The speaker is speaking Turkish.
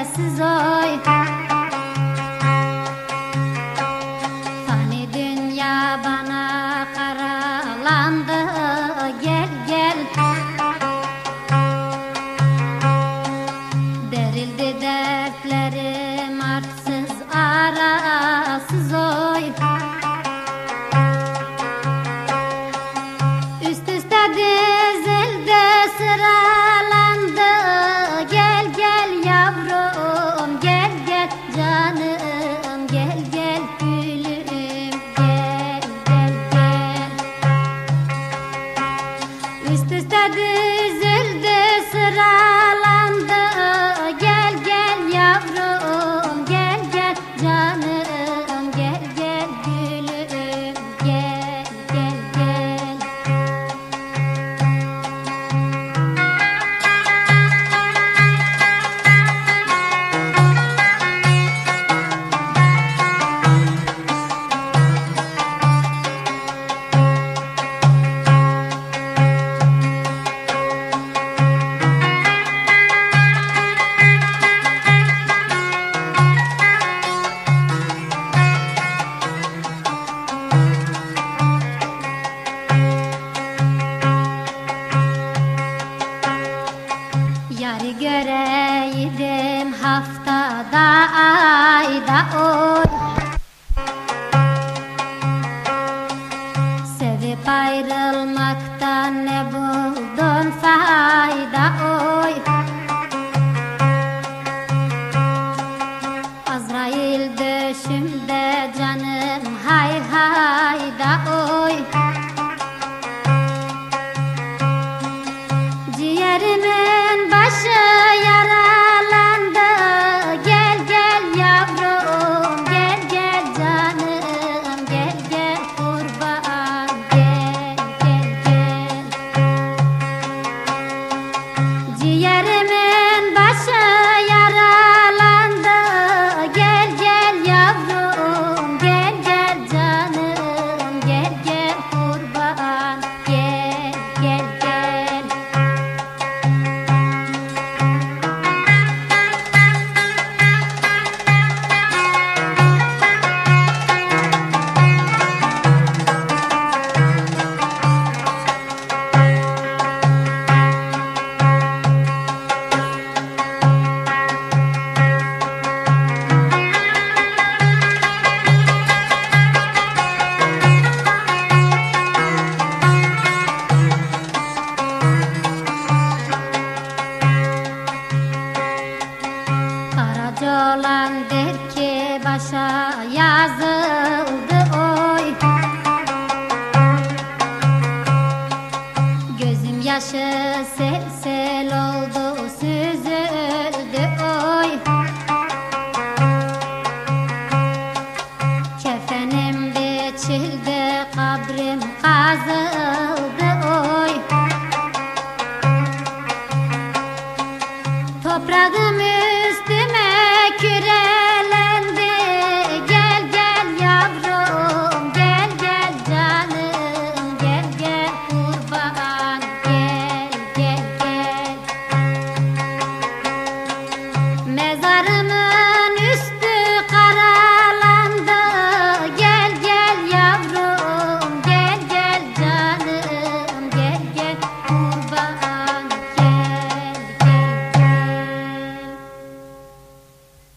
səsiz ay that day ay da Sevip ayrılmaktan ne buldun fayda oy Azrail düşümde canım hay hay da oy erendir ki başa yazıldı oy. Gözüm yaşı sel sel oldu süzüldü oy. Kefenim biçildi kabrim kazıldı.